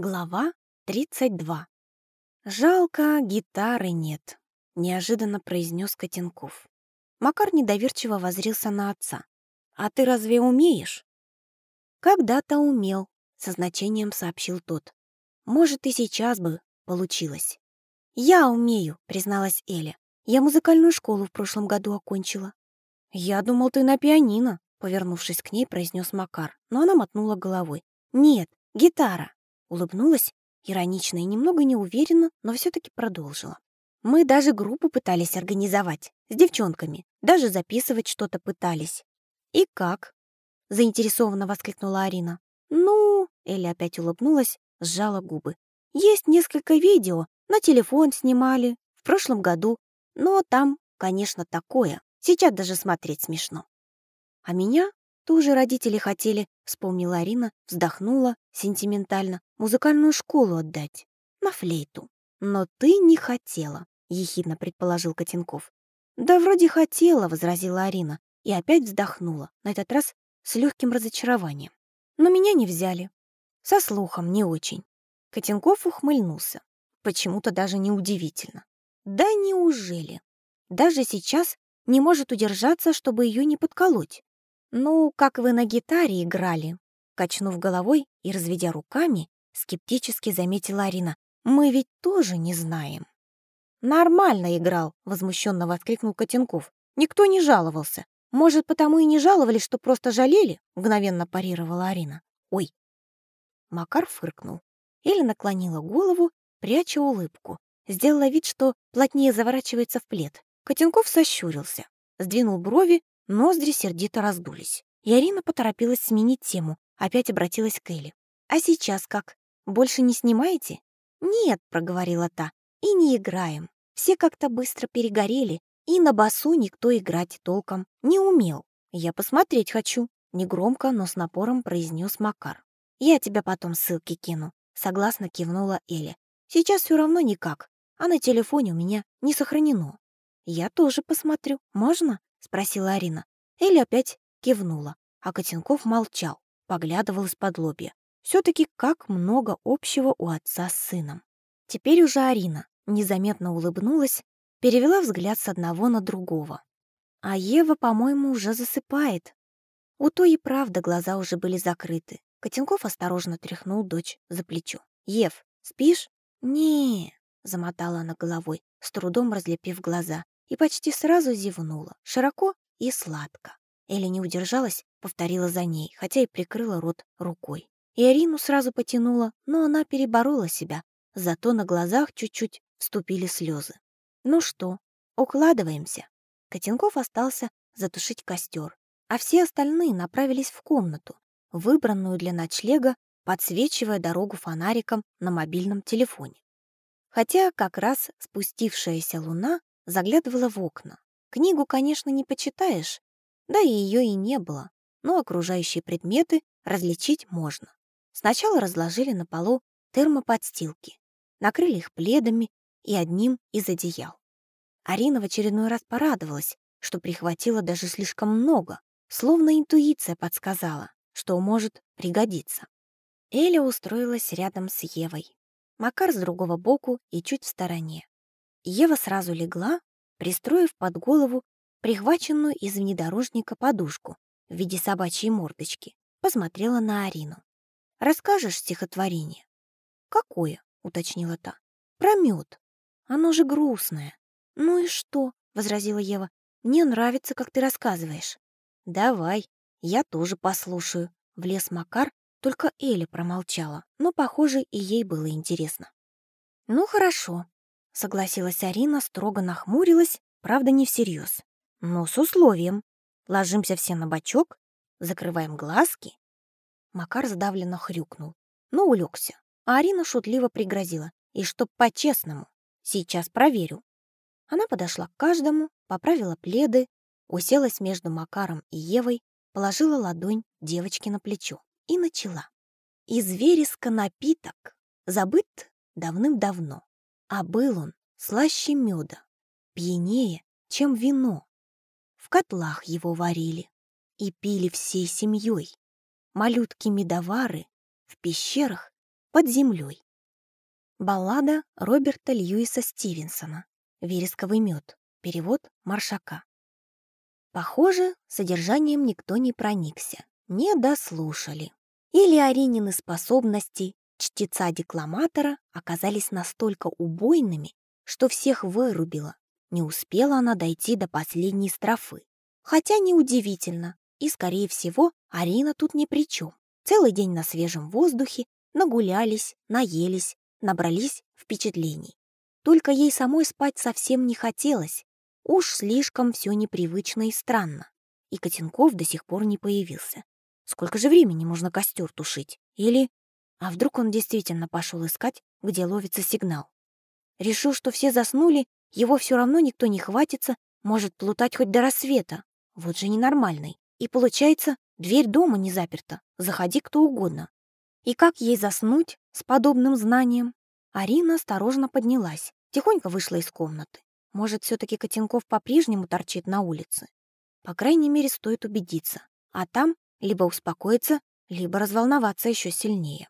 Глава 32. «Жалко, гитары нет», — неожиданно произнес Котенков. Макар недоверчиво возрился на отца. «А ты разве умеешь?» «Когда-то умел», — со значением сообщил тот. «Может, и сейчас бы получилось». «Я умею», — призналась Эля. «Я музыкальную школу в прошлом году окончила». «Я думал, ты на пианино», — повернувшись к ней, произнес Макар, но она мотнула головой. «Нет, гитара». Улыбнулась, иронично и немного неуверенно, но все-таки продолжила. Мы даже группу пытались организовать, с девчонками, даже записывать что-то пытались. «И как?» — заинтересованно воскликнула Арина. «Ну...» — Эля опять улыбнулась, сжала губы. «Есть несколько видео, на телефон снимали, в прошлом году, но там, конечно, такое. Сейчас даже смотреть смешно». А меня тоже родители хотели, вспомнила Арина, вздохнула сентиментально, музыкальную школу отдать. На флейту. Но ты не хотела, ехидно предположил Котенков. Да вроде хотела, возразила Арина и опять вздохнула, на этот раз с легким разочарованием. Но меня не взяли. Со слухом не очень. Котенков ухмыльнулся. Почему-то даже неудивительно. Да неужели? Даже сейчас не может удержаться, чтобы ее не подколоть. «Ну, как вы на гитаре играли?» Качнув головой и разведя руками, скептически заметила Арина. «Мы ведь тоже не знаем». «Нормально играл», — возмущенно воскликнул Котенков. «Никто не жаловался. Может, потому и не жаловались, что просто жалели?» — мгновенно парировала Арина. «Ой». Макар фыркнул. Эля наклонила голову, пряча улыбку. Сделала вид, что плотнее заворачивается в плед. Котенков сощурился, сдвинул брови Ноздри сердито раздулись. И Арина поторопилась сменить тему, опять обратилась к Элли. «А сейчас как? Больше не снимаете?» «Нет», — проговорила та, — «и не играем. Все как-то быстро перегорели, и на басу никто играть толком не умел. Я посмотреть хочу», — негромко, но с напором произнес Макар. «Я тебя потом ссылки кину», — согласно кивнула Эля. «Сейчас все равно никак, а на телефоне у меня не сохранено». «Я тоже посмотрю. Можно?» — спросила Арина. Эля опять кивнула, а Котенков молчал, поглядывал из-под лобья. Все-таки как много общего у отца с сыном. Теперь уже Арина незаметно улыбнулась, перевела взгляд с одного на другого. А Ева, по-моему, уже засыпает. У той и правда глаза уже были закрыты. Котенков осторожно тряхнул дочь за плечо. «Ев, спишь?» не замотала она головой, с трудом разлепив глаза и почти сразу зевнула, широко и сладко. Эля не удержалась, повторила за ней, хотя и прикрыла рот рукой. И Арину сразу потянула, но она переборола себя, зато на глазах чуть-чуть вступили слезы. «Ну что, укладываемся?» Котенков остался затушить костер, а все остальные направились в комнату, выбранную для ночлега, подсвечивая дорогу фонариком на мобильном телефоне. Хотя как раз спустившаяся луна заглядывала в окна. Книгу, конечно, не почитаешь, да и ее и не было, но окружающие предметы различить можно. Сначала разложили на полу термоподстилки, накрыли их пледами и одним из одеял. Арина в очередной раз порадовалась, что прихватила даже слишком много, словно интуиция подсказала, что может пригодиться. Эля устроилась рядом с Евой. Макар с другого боку и чуть в стороне. Ева сразу легла, пристроив под голову прихваченную из внедорожника подушку в виде собачьей мордочки, посмотрела на Арину. «Расскажешь стихотворение?» «Какое?» — уточнила та. «Про мед. Оно же грустное». «Ну и что?» — возразила Ева. «Мне нравится, как ты рассказываешь». «Давай, я тоже послушаю», — влез Макар, только Эля промолчала, но, похоже, и ей было интересно. «Ну хорошо», Согласилась Арина, строго нахмурилась, правда, не всерьез. Но с условием. Ложимся все на бочок, закрываем глазки. Макар сдавленно хрюкнул, но улегся. А Арина шутливо пригрозила. И чтоб по-честному. Сейчас проверю. Она подошла к каждому, поправила пледы, уселась между Макаром и Евой, положила ладонь девочке на плечо и начала. Из вереска напиток забыт давным-давно. А был он слаще меда, пьянее, чем вино. В котлах его варили и пили всей семьей. Малютки-медовары в пещерах под землей. Баллада Роберта Льюиса Стивенсона «Вересковый мед». Перевод Маршака. Похоже, содержанием никто не проникся, не дослушали. Или Аринины способности чтеца-декламатора оказались настолько убойными, что всех вырубило. Не успела она дойти до последней строфы. Хотя неудивительно, и, скорее всего, Арина тут ни при чем. Целый день на свежем воздухе, нагулялись, наелись, набрались впечатлений. Только ей самой спать совсем не хотелось. Уж слишком все непривычно и странно. И Котенков до сих пор не появился. Сколько же времени можно костер тушить? Или... А вдруг он действительно пошел искать, где ловится сигнал? Решил, что все заснули, его все равно никто не хватится, может плутать хоть до рассвета. Вот же ненормальный. И получается, дверь дома не заперта, заходи кто угодно. И как ей заснуть с подобным знанием? Арина осторожно поднялась, тихонько вышла из комнаты. Может, все таки Котенков по-прежнему торчит на улице? По крайней мере, стоит убедиться. А там либо успокоиться, либо разволноваться еще сильнее.